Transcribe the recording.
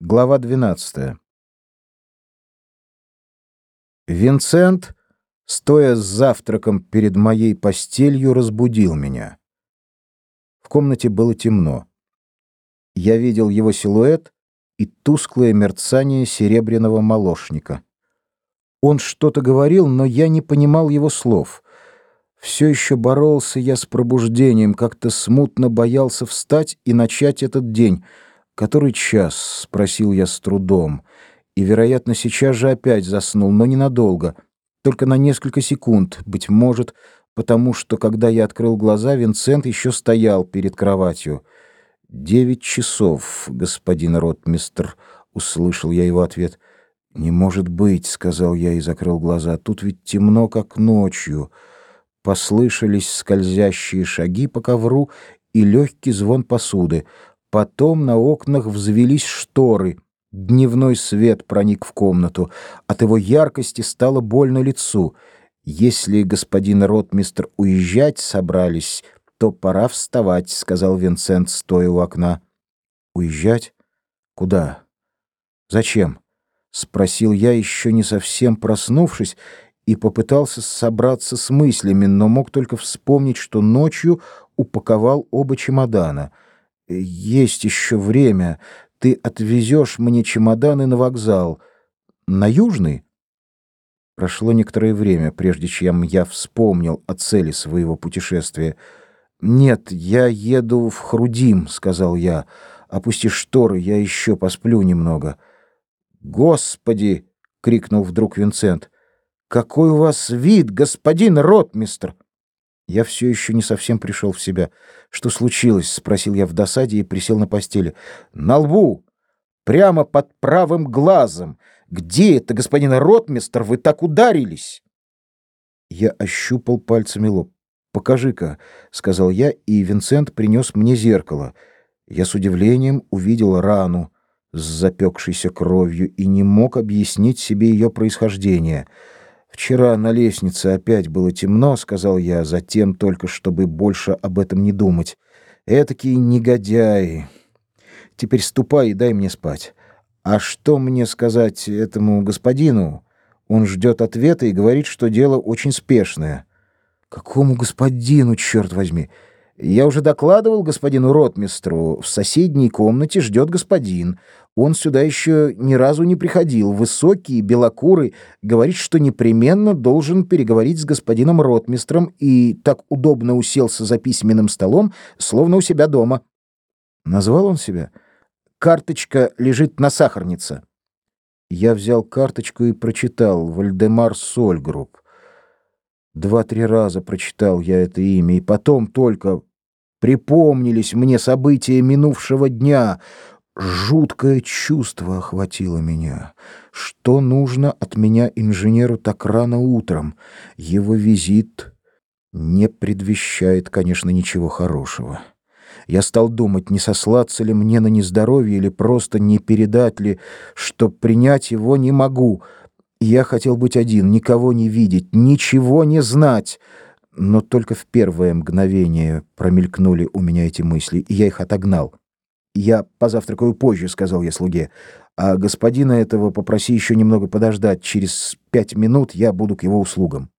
Глава 12. Винсент, стоя с завтраком перед моей постелью, разбудил меня. В комнате было темно. Я видел его силуэт и тусклое мерцание серебряного молочника. Он что-то говорил, но я не понимал его слов. Все еще боролся я с пробуждением, как-то смутно боялся встать и начать этот день — «Который час?» — спросил я с трудом. И, вероятно, сейчас же опять заснул, но ненадолго. Только на несколько секунд, быть может, потому что, когда я открыл глаза, Винсент еще стоял перед кроватью. «Девять часов, господин ротмистр», — услышал я его ответ. «Не может быть», — сказал я и закрыл глаза. «Тут ведь темно, как ночью». Послышались скользящие шаги по ковру и легкий звон посуды. Потом на окнах взвелись шторы. Дневной свет проник в комнату. От его яркости стало больно лицу. «Если господин ротмистр уезжать собрались, то пора вставать», — сказал Винсент, стоя у окна. «Уезжать? Куда? Зачем?» — спросил я, еще не совсем проснувшись, и попытался собраться с мыслями, но мог только вспомнить, что ночью упаковал оба чемодана — есть еще время. Ты отвезешь мне чемоданы на вокзал. На Южный? Прошло некоторое время, прежде чем я вспомнил о цели своего путешествия. «Нет, я еду в Хрудим», — сказал я. «Опусти шторы, я еще посплю немного». «Господи!» — крикнул вдруг Винсент. «Какой у вас вид, господин ротмистр!» Я все еще не совсем пришел в себя. «Что случилось?» — спросил я в досаде и присел на постели. «На лбу! Прямо под правым глазом! Где это, господин ротмистер, вы так ударились?» Я ощупал пальцами лоб. «Покажи-ка», — сказал я, и Винсент принес мне зеркало. Я с удивлением увидел рану с запекшейся кровью и не мог объяснить себе ее происхождение — «Вчера на лестнице опять было темно», — сказал я, затем только, чтобы больше об этом не думать. «Этакие негодяи. Теперь ступай и дай мне спать. А что мне сказать этому господину? Он ждет ответа и говорит, что дело очень спешное». «Какому господину, черт возьми?» Я уже докладывал господину ротмистру. В соседней комнате ждет господин. Он сюда еще ни разу не приходил. Высокий, белокурый, говорит, что непременно должен переговорить с господином ротмистром и так удобно уселся за письменным столом, словно у себя дома. Назвал он себя? Карточка лежит на сахарнице. Я взял карточку и прочитал «Вальдемар Сольгрупп». Два-три раза прочитал я это имя, и потом только припомнились мне события минувшего дня. Жуткое чувство охватило меня. Что нужно от меня инженеру так рано утром? Его визит не предвещает, конечно, ничего хорошего. Я стал думать, не сослаться ли мне на нездоровье или просто не передать ли, что принять его не могу — я хотел быть один, никого не видеть, ничего не знать. Но только в первое мгновение промелькнули у меня эти мысли, и я их отогнал. «Я позавтракаю позже», — сказал я слуге. «А господина этого попроси еще немного подождать. Через пять минут я буду к его услугам».